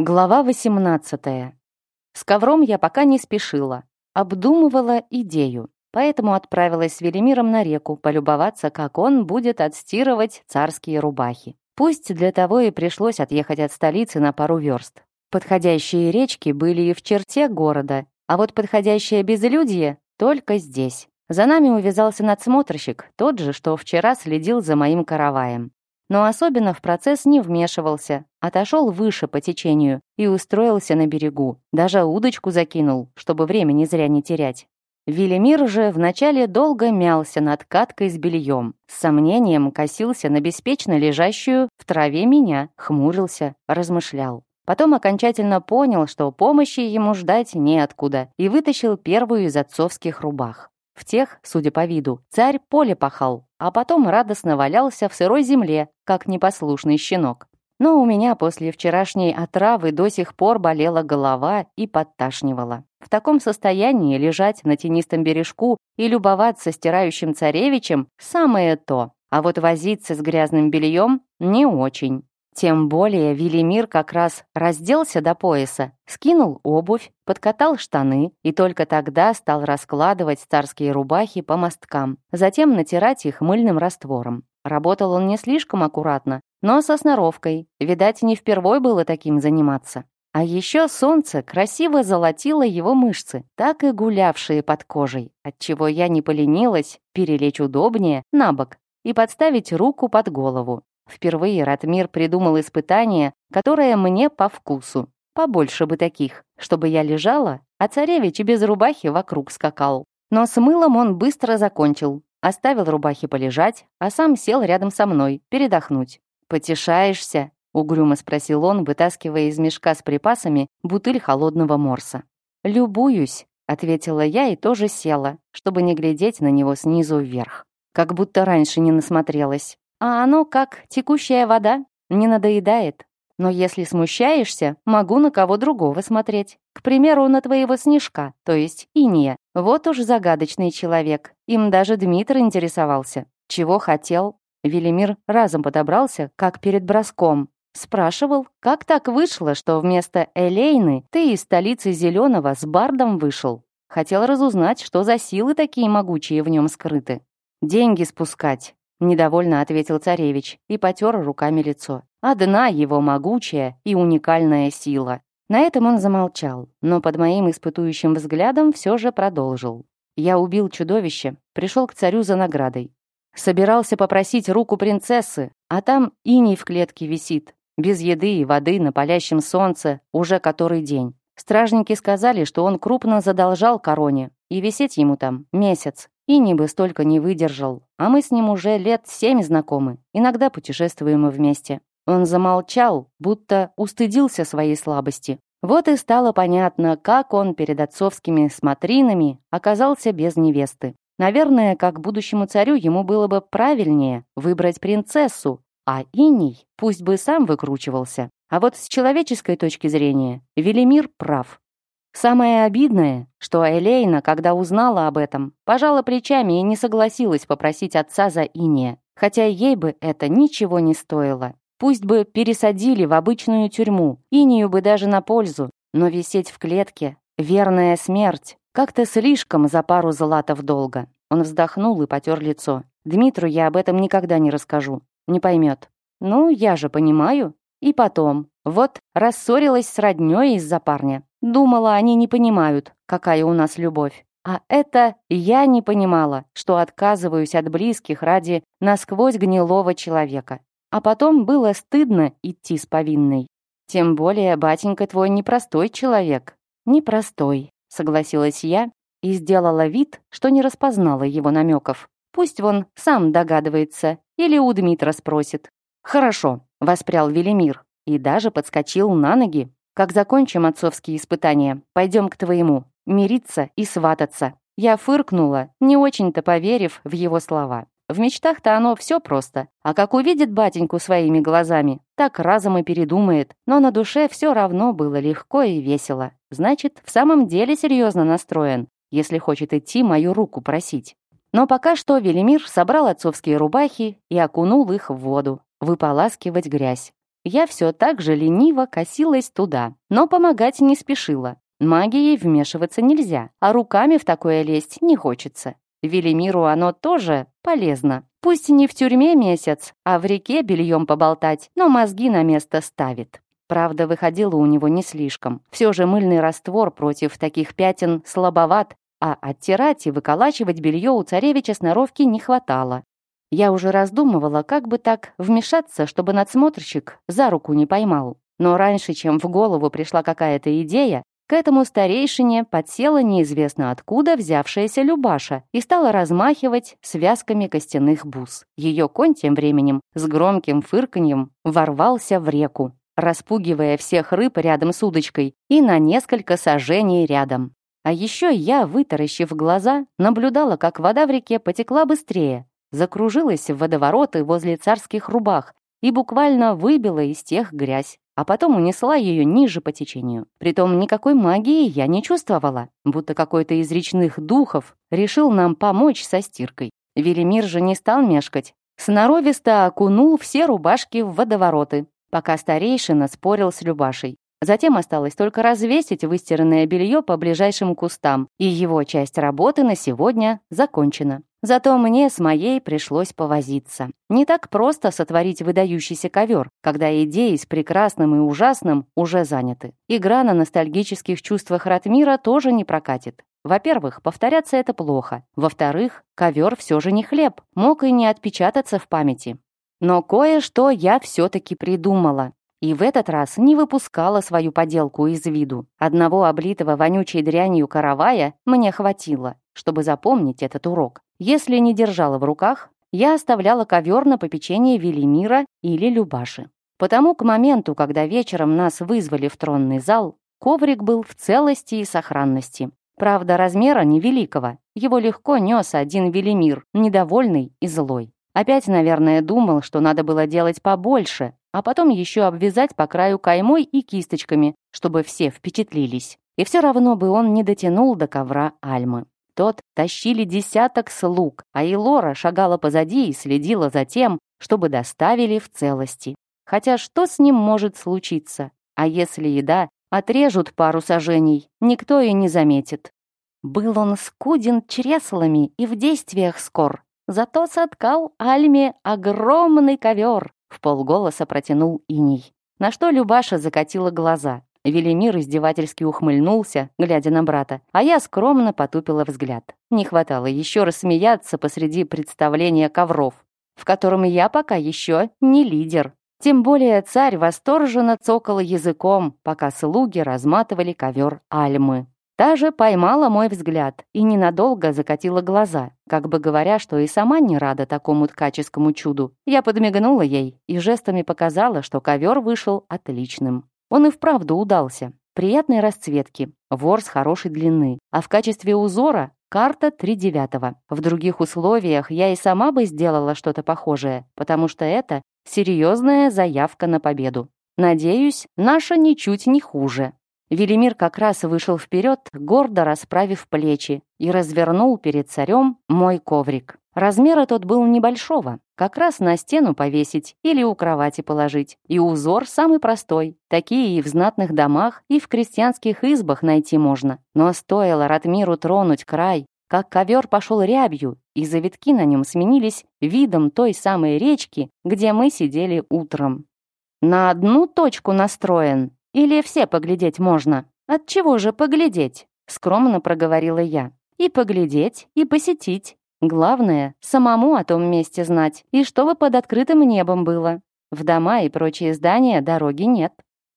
Глава 18. С ковром я пока не спешила. Обдумывала идею. Поэтому отправилась с Велимиром на реку полюбоваться, как он будет отстирывать царские рубахи. Пусть для того и пришлось отъехать от столицы на пару верст. Подходящие речки были и в черте города, а вот подходящее безлюдье только здесь. За нами увязался надсмотрщик, тот же, что вчера следил за моим караваем но особенно в процесс не вмешивался, отошел выше по течению и устроился на берегу, даже удочку закинул, чтобы время не зря не терять. Велимир же вначале долго мялся над каткой с бельем, с сомнением косился на беспечно лежащую в траве меня, хмурился, размышлял. Потом окончательно понял, что помощи ему ждать неоткуда, и вытащил первую из отцовских рубах. В тех, судя по виду, царь поле пахал, а потом радостно валялся в сырой земле, как непослушный щенок. Но у меня после вчерашней отравы до сих пор болела голова и подташнивала. В таком состоянии лежать на тенистом бережку и любоваться стирающим царевичем – самое то. А вот возиться с грязным бельем – не очень. Тем более Велимир как раз разделся до пояса, скинул обувь, подкатал штаны и только тогда стал раскладывать царские рубахи по мосткам, затем натирать их мыльным раствором. Работал он не слишком аккуратно, но со сноровкой. Видать, не впервой было таким заниматься. А еще солнце красиво золотило его мышцы, так и гулявшие под кожей, отчего я не поленилась перелечь удобнее на бок и подставить руку под голову, Впервые Ратмир придумал испытание, которое мне по вкусу. Побольше бы таких, чтобы я лежала, а царевич без рубахи вокруг скакал. Но с мылом он быстро закончил. Оставил рубахи полежать, а сам сел рядом со мной, передохнуть. «Потешаешься?» — угрюмо спросил он, вытаскивая из мешка с припасами бутыль холодного морса. «Любуюсь», — ответила я и тоже села, чтобы не глядеть на него снизу вверх. Как будто раньше не насмотрелась. А оно как текущая вода, не надоедает. Но если смущаешься, могу на кого другого смотреть. К примеру, на твоего снежка, то есть Иния. Вот уж загадочный человек. Им даже Дмитрий интересовался. Чего хотел? Велимир разом подобрался, как перед броском. Спрашивал, как так вышло, что вместо Элейны ты из столицы Зеленого с Бардом вышел. Хотел разузнать, что за силы такие могучие в нем скрыты. Деньги спускать. Недовольно ответил царевич и потер руками лицо. «А «Одна его могучая и уникальная сила». На этом он замолчал, но под моим испытующим взглядом все же продолжил. «Я убил чудовище, пришел к царю за наградой. Собирался попросить руку принцессы, а там иней в клетке висит. Без еды и воды на палящем солнце уже который день. Стражники сказали, что он крупно задолжал короне, и висеть ему там месяц. И не бы столько не выдержал, а мы с ним уже лет семь знакомы, иногда путешествуем мы вместе. Он замолчал, будто устыдился своей слабости. Вот и стало понятно, как он перед отцовскими смотринами оказался без невесты. Наверное, как будущему царю ему было бы правильнее выбрать принцессу, а Иней пусть бы сам выкручивался. А вот с человеческой точки зрения Велимир прав. Самое обидное, что Элейна, когда узнала об этом, пожала плечами и не согласилась попросить отца за Иния, хотя ей бы это ничего не стоило. Пусть бы пересадили в обычную тюрьму, Инию бы даже на пользу, но висеть в клетке — верная смерть. Как-то слишком за пару золотов долго. Он вздохнул и потер лицо. Дмитру я об этом никогда не расскажу. Не поймет. Ну, я же понимаю. И потом. Вот, рассорилась с роднёй из-за парня. Думала, они не понимают, какая у нас любовь. А это я не понимала, что отказываюсь от близких ради насквозь гнилого человека. А потом было стыдно идти с повинной. Тем более, батенька твой непростой человек. Непростой, согласилась я и сделала вид, что не распознала его намеков. Пусть он сам догадывается или у Дмитра спросит. «Хорошо», — воспрял Велимир и даже подскочил на ноги, как закончим отцовские испытания, пойдем к твоему, мириться и свататься». Я фыркнула, не очень-то поверив в его слова. В мечтах-то оно все просто. А как увидит батеньку своими глазами, так разом и передумает. Но на душе все равно было легко и весело. Значит, в самом деле серьезно настроен, если хочет идти мою руку просить. Но пока что Велимир собрал отцовские рубахи и окунул их в воду, выполаскивать грязь. Я все так же лениво косилась туда, но помогать не спешила. Магией вмешиваться нельзя, а руками в такое лезть не хочется. Велимиру оно тоже полезно. Пусть не в тюрьме месяц, а в реке бельем поболтать, но мозги на место ставит. Правда, выходило у него не слишком. Все же мыльный раствор против таких пятен слабоват, а оттирать и выколачивать белье у царевича сноровки не хватало. Я уже раздумывала, как бы так вмешаться, чтобы надсмотрщик за руку не поймал. Но раньше, чем в голову пришла какая-то идея, к этому старейшине подсела неизвестно откуда взявшаяся Любаша и стала размахивать связками костяных бус. Ее конь тем временем с громким фырканьем ворвался в реку, распугивая всех рыб рядом с удочкой и на несколько сажений рядом. А еще я, вытаращив глаза, наблюдала, как вода в реке потекла быстрее, закружилась в водовороты возле царских рубах и буквально выбила из тех грязь, а потом унесла ее ниже по течению. Притом никакой магии я не чувствовала, будто какой-то из речных духов решил нам помочь со стиркой. Велимир же не стал мешкать. Сноровисто окунул все рубашки в водовороты, пока старейшина спорил с Любашей. Затем осталось только развесить выстиранное белье по ближайшим кустам, и его часть работы на сегодня закончена. Зато мне с моей пришлось повозиться. Не так просто сотворить выдающийся ковер, когда идеи с прекрасным и ужасным уже заняты. Игра на ностальгических чувствах Ратмира тоже не прокатит. Во-первых, повторяться это плохо. Во-вторых, ковер все же не хлеб, мог и не отпечататься в памяти. Но кое-что я все-таки придумала и в этот раз не выпускала свою поделку из виду. Одного облитого вонючей дрянью каравая мне хватило, чтобы запомнить этот урок. Если не держала в руках, я оставляла ковер на попечение Велимира или Любаши. Потому к моменту, когда вечером нас вызвали в тронный зал, коврик был в целости и сохранности. Правда, размера невеликого. Его легко нес один Велимир, недовольный и злой. Опять, наверное, думал, что надо было делать побольше, а потом еще обвязать по краю каймой и кисточками, чтобы все впечатлились. И все равно бы он не дотянул до ковра Альмы. Тот тащили десяток слуг, а Илора шагала позади и следила за тем, чтобы доставили в целости. Хотя что с ним может случиться? А если еда, отрежут пару сажений, никто и не заметит. Был он скуден чреслами и в действиях скор, Зато соткал Альме огромный ковер, в полголоса протянул иней. На что Любаша закатила глаза. Велимир издевательски ухмыльнулся, глядя на брата, а я скромно потупила взгляд. Не хватало еще рассмеяться посреди представления ковров, в котором я пока еще не лидер. Тем более царь восторженно цокал языком, пока слуги разматывали ковер Альмы. Та же поймала мой взгляд и ненадолго закатила глаза, как бы говоря, что и сама не рада такому ткаческому чуду. Я подмигнула ей и жестами показала, что ковер вышел отличным. Он и вправду удался. Приятной расцветки, ворс хорошей длины, а в качестве узора карта тридевятого. В других условиях я и сама бы сделала что-то похожее, потому что это серьезная заявка на победу. Надеюсь, наша ничуть не хуже. Велимир как раз вышел вперед, гордо расправив плечи, и развернул перед царем мой коврик. Размер тот был небольшого, как раз на стену повесить или у кровати положить. И узор самый простой. Такие и в знатных домах, и в крестьянских избах найти можно. Но стоило Ратмиру тронуть край, как ковер пошел рябью, и завитки на нем сменились видом той самой речки, где мы сидели утром. «На одну точку настроен», или все поглядеть можно? От чего же поглядеть? Скромно проговорила я. И поглядеть, и посетить. Главное, самому о том месте знать, и чтобы под открытым небом было. В дома и прочие здания дороги нет.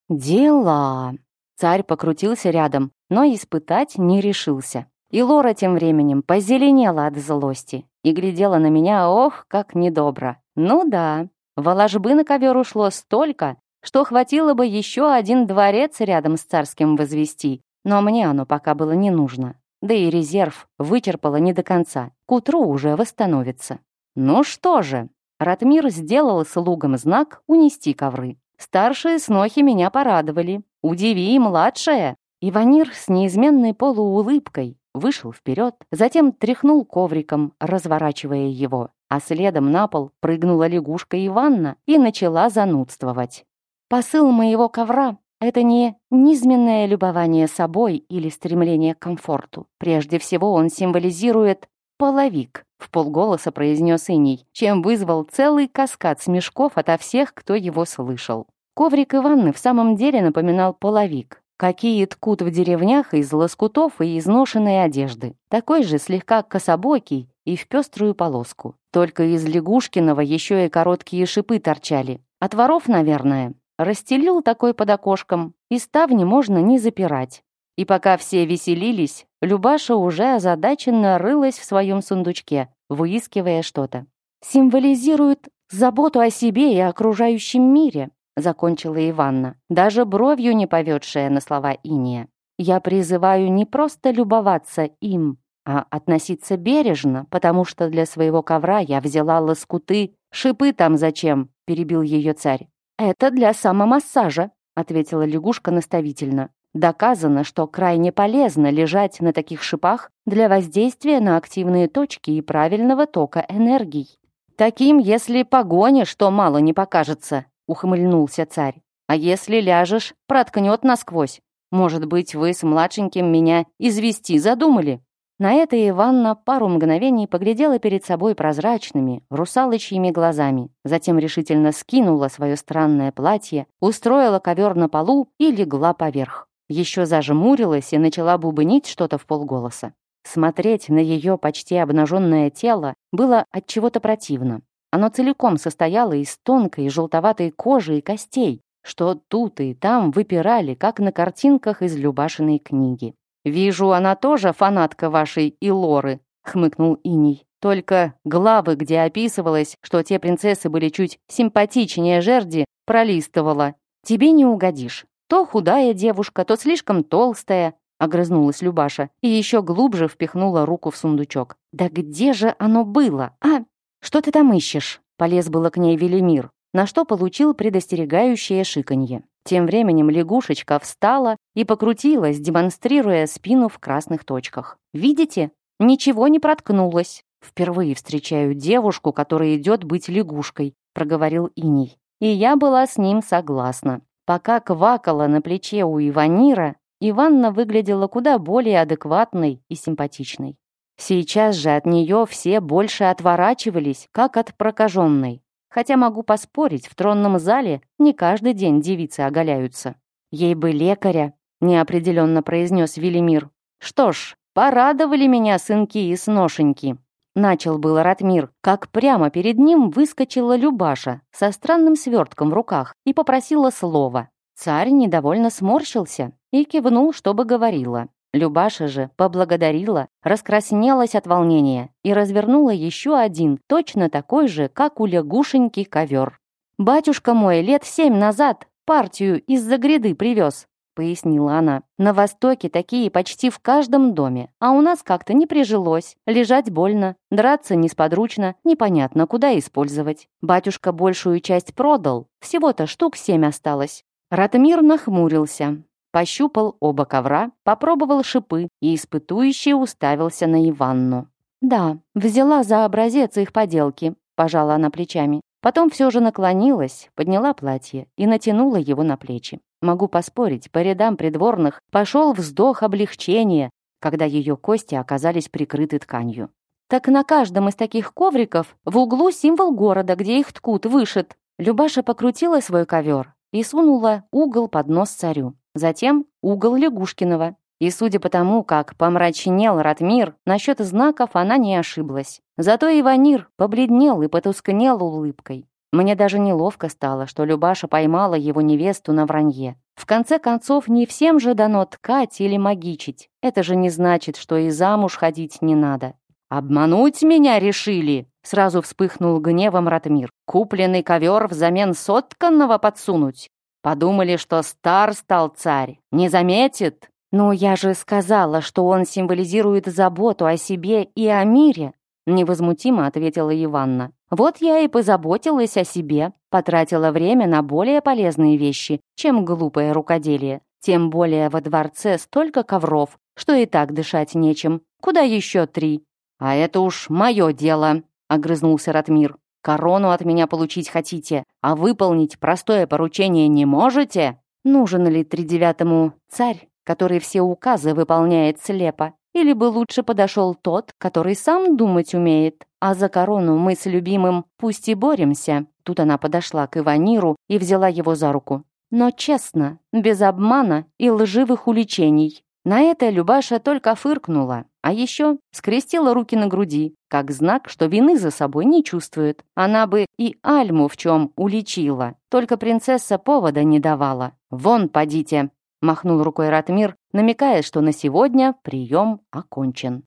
Дела. Царь покрутился рядом, но испытать не решился. И Лора тем временем позеленела от злости и глядела на меня, ох, как недобро. Ну да, воложбы на ковер ушло столько, что хватило бы еще один дворец рядом с царским возвести, но мне оно пока было не нужно. Да и резерв вычерпала не до конца, к утру уже восстановится. Ну что же, Ратмир сделал слугам знак «Унести ковры». Старшие снохи меня порадовали. «Удиви, младшая!» Иванир с неизменной полуулыбкой вышел вперед, затем тряхнул ковриком, разворачивая его, а следом на пол прыгнула лягушка Иванна и начала занудствовать. Посыл моего ковра — это не низменное любование собой или стремление к комфорту. Прежде всего он символизирует половик, — в полголоса произнес Иней, чем вызвал целый каскад смешков ото всех, кто его слышал. Коврик Иванны в самом деле напоминал половик. Какие ткут в деревнях из лоскутов и изношенной одежды. Такой же слегка кособокий и в пеструю полоску. Только из лягушкиного еще и короткие шипы торчали. От воров, наверное. Расстелил такой под окошком, и ставни можно не запирать. И пока все веселились, Любаша уже озадаченно рылась в своем сундучке, выискивая что-то. «Символизирует заботу о себе и окружающем мире», закончила Иванна, даже бровью не поведшая на слова Иния. «Я призываю не просто любоваться им, а относиться бережно, потому что для своего ковра я взяла лоскуты. Шипы там зачем?» перебил ее царь. «Это для самомассажа», — ответила лягушка наставительно. «Доказано, что крайне полезно лежать на таких шипах для воздействия на активные точки и правильного тока энергий». «Таким, если погонишь, то мало не покажется», — ухмыльнулся царь. «А если ляжешь, проткнет насквозь. Может быть, вы с младшеньким меня извести задумали?» На это Иванна пару мгновений поглядела перед собой прозрачными, русалочьими глазами, затем решительно скинула свое странное платье, устроила ковер на полу и легла поверх. Еще зажмурилась и начала бубнить что-то в полголоса. Смотреть на ее почти обнаженное тело было от чего-то противно. Оно целиком состояло из тонкой желтоватой кожи и костей, что тут и там выпирали, как на картинках из Любашиной книги. «Вижу, она тоже фанатка вашей Илоры», — хмыкнул Иний. «Только главы, где описывалось, что те принцессы были чуть симпатичнее жерди, пролистывала. Тебе не угодишь. То худая девушка, то слишком толстая, огрызнулась Любаша и еще глубже впихнула руку в сундучок. «Да где же оно было, а? Что ты там ищешь?» Полез было к ней Велимир, на что получил предостерегающее шиканье. Тем временем лягушечка встала и покрутилась, демонстрируя спину в красных точках. Видите? Ничего не проткнулось. Впервые встречаю девушку, которая идет быть лягушкой, проговорил Иний. И я была с ним согласна. Пока квакала на плече у Иванира, Иванна выглядела куда более адекватной и симпатичной. Сейчас же от нее все больше отворачивались, как от прокаженной. Хотя могу поспорить, в тронном зале не каждый день девицы оголяются. Ей бы лекаря, неопределенно произнес Велимир. Что ж, порадовали меня сынки и сношеньки. Начал был Ратмир, как прямо перед ним выскочила Любаша со странным свертком в руках и попросила слова. Царь недовольно сморщился и кивнул, чтобы говорила. Любаша же поблагодарила, раскраснелась от волнения и развернула еще один, точно такой же, как у лягушеньки, ковер. «Батюшка мой лет семь назад партию из-за гряды привез», — пояснила она. «На Востоке такие почти в каждом доме, а у нас как-то не прижилось. Лежать больно, драться несподручно, непонятно, куда использовать. Батюшка большую часть продал, всего-то штук семь осталось». Ратмир нахмурился, Пощупал оба ковра, попробовал шипы и испытующе уставился на Иванну. «Да, взяла за образец их поделки», — пожала она плечами. Потом все же наклонилась, подняла платье и натянула его на плечи. Могу поспорить, по рядам придворных пошел вздох облегчения, когда ее кости оказались прикрыты тканью. «Так на каждом из таких ковриков в углу символ города, где их ткут, вышит». Любаша покрутила свой ковер и сунула угол под нос царю. Затем угол Лягушкиного. И судя по тому, как помрачнел Ратмир, насчет знаков она не ошиблась. Зато Иванир побледнел и потускнел улыбкой. Мне даже неловко стало, что Любаша поймала его невесту на вранье. В конце концов, не всем же дано ткать или магичить. Это же не значит, что и замуж ходить не надо. «Обмануть меня решили!» Сразу вспыхнул гневом Ратмир. «Купленный ковер взамен сотканного подсунуть? Подумали, что стар стал царь, не заметит. Но я же сказала, что он символизирует заботу о себе и о мире, невозмутимо ответила Иванна. Вот я и позаботилась о себе, потратила время на более полезные вещи, чем глупое рукоделие. Тем более во дворце столько ковров, что и так дышать нечем. Куда еще три? А это уж мое дело, огрызнулся Ратмир. Корону от меня получить хотите, а выполнить простое поручение не можете? Нужен ли тридевятому царь, который все указы выполняет слепо? Или бы лучше подошел тот, который сам думать умеет? А за корону мы с любимым пусть и боремся». Тут она подошла к Иваниру и взяла его за руку. «Но честно, без обмана и лживых уличений». На это Любаша только фыркнула, а еще скрестила руки на груди, как знак, что вины за собой не чувствует. Она бы и Альму в чем уличила, только принцесса повода не давала. «Вон, подите!» — махнул рукой Ратмир, намекая, что на сегодня прием окончен.